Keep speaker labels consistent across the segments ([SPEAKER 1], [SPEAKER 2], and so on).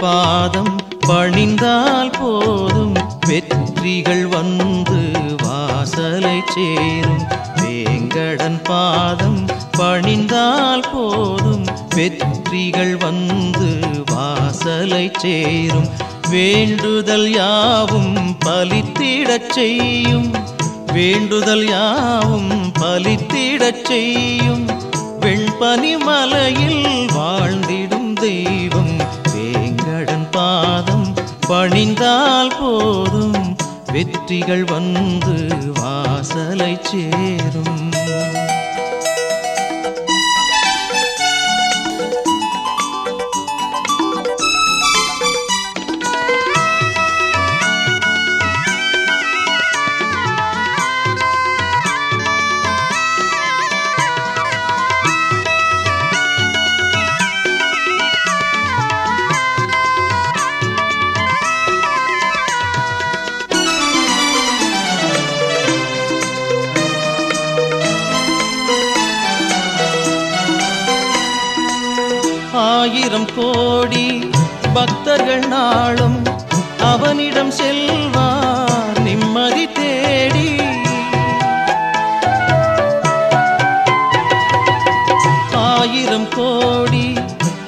[SPEAKER 1] பாதம் பணிந்தால் போதும். வெற்றிகள் வந்து வாசலை சேரும். வேங்கடன் பாதம் பணிந்தால் போதும். வெற்றிகள் வந்து வாசலை சேரும். வேண்டுதல் யாவும் பலித்திடச் செய்யும். வேண்டுதல் யாவும் பலித்திடச் செய்யும். வெண்பனி மலையில் வாழ்ந்திடும் தெய்வம். பணிந்தால் போதும் வெற்றிகள் வந்து வாசலை சேரும். ஆயிரம் கோடி பக்தர்கள் நாளும் அவனிடம் செல்வார் நிம்மதி தேடி. ஆயிரம் கோடி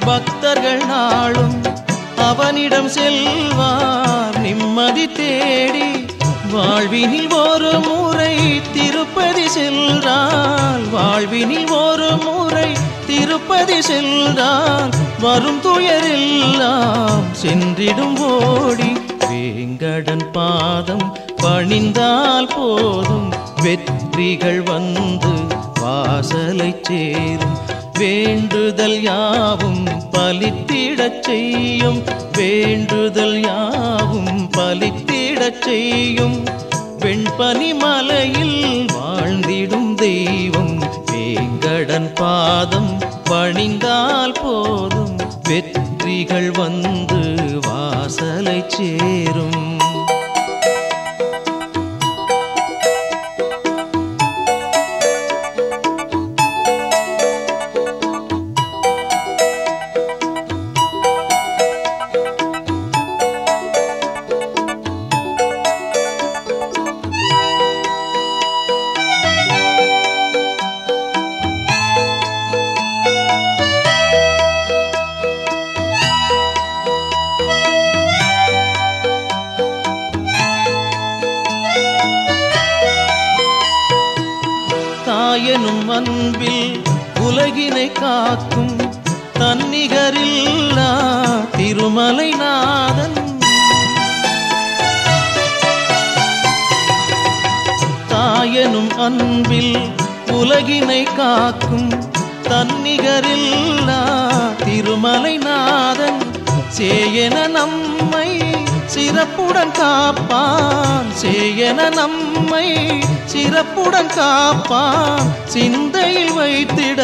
[SPEAKER 1] பக்தர்கள் நாளும் அவனிடம் செல்வார் நிம்மதி தேடி. வாழ்வினில் ஒரு முறை திருப்பதி சென்றால் வாழ்வினில் ஒரு திருப்பதி வரும் துயரெல்லாம் சென்றிடும் ஓடி. வேங்கடன் பாதம் பணிந்தால் போதும் வெற்றிகள் வந்து வாசலை சேரும். வேண்டுதல் யாவும் பலித்திடச் செய்யும் வேண்டுதல் யாவும் பலித்திடச் செய்யும். வெண்பனி மலையில் வாழ்ந்திடும் தெய்வம் வேங்கடன் பாதம் பணிந்தால் போதும் வெற்றிகள் வந்து வாசலை சேரும். தாயனும் அன்பில் உலகினை காக்கும் தன்னிகரில்லா திருமலை நாதன் தாயனும் அன்பில் உலகினை காக்கும் தன்னிகரில்லா திருமலை நாதன் சேயன நம்மை சிறப்புடன் காப்பான் சேயன நம்மை. சிறப்புடன் காப்பான் சிந்தையில் வைத்திட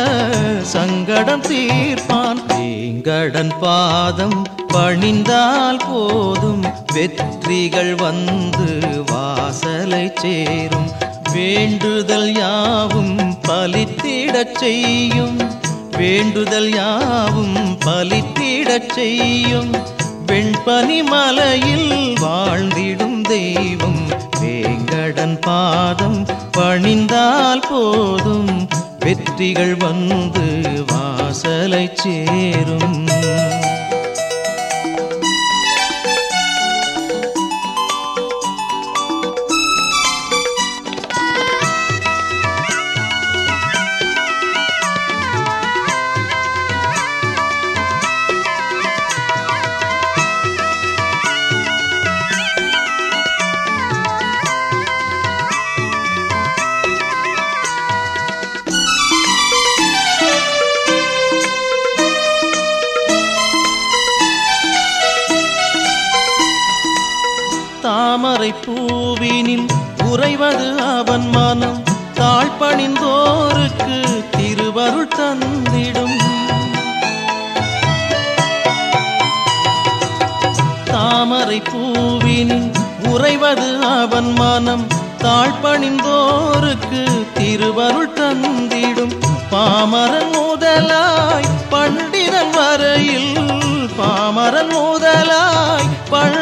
[SPEAKER 1] சங்கடம் தீர்ப்பான். வேங்கடன் பாதம் பணிந்தால் போதும். வெற்றிகள் வந்து வாசலை சேரும். வேண்டுதல் யாவும் பலித்திடச் செய்யும். வேண்டுதல் யாவும் பலித்திடச் செய்யும். வெண்பனி மலையில் வாழ்ந்திடும் தெய்வம் வேங்கடன் பாதம் பணிந்தால் போதும் வெற்றிகள் வந்து வாசலை சேரும். தாமரை பூவினில் உறைவது அவன் மனம். தாழ்பணிந்தோருக்கு திருவருள் தந்திடும். தாமரை பூவினில் உறைவது அவன் மனம். தாழ்பணிந்தோருக்கு திருவருள் தந்திடும். பாமரன் முதலாய் பண்டிதன் வரையில் பாமரன் முதலாய் பண்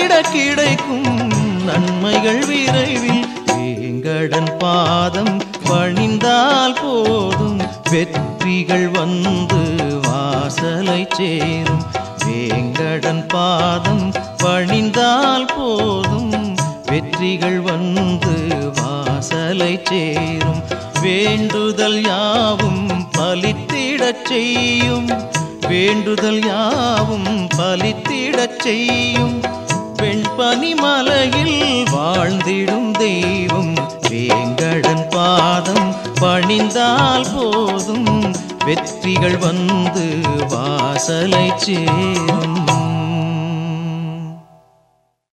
[SPEAKER 1] பணிந்திட கிடைக்கும் நன்மைகள் விரைவில். வேங்கடன் பாதம் பணிந்தால் போதும். வெற்றிகள் வந்து வாசலை சேரும். வேங்கடன் பாதம் பணிந்தால் போதும். வெற்றிகள் வந்து வாசலை சேரும். வேண்டுதல் யாவும் பலித்திடச் செய்யும். வேண்டுதல் யாவும் பலித்திடச் செய்யும். வெண்பனிமலையில் வாழ்ந்திடும் தெய்வம் வேங்கடன் பாதம் பணிந்தால் போதும் வெற்றிகள் வந்து வாசலை சேரும்.